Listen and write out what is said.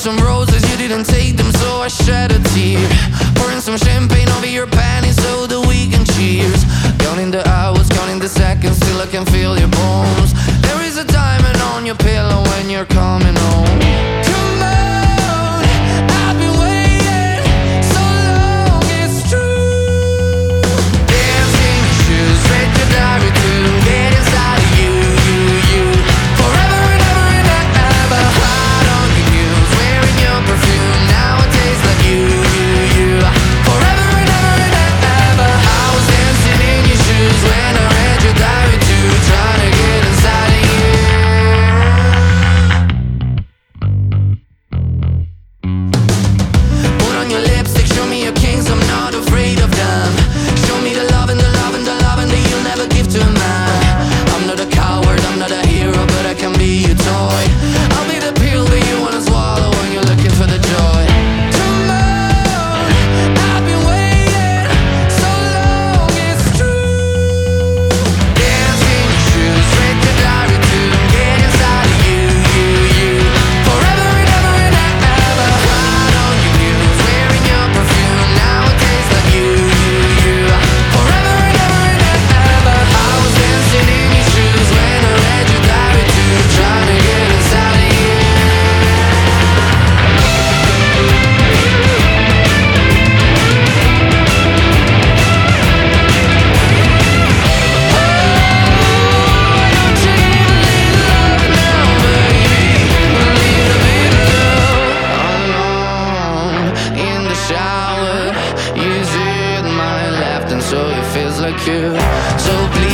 some roses, you didn't take them, so I shed a tear. Pouring some champagne over your panties so that we can cheers. Counting the hours, counting the seconds, till I can feel your bones. so it feels like you. So please.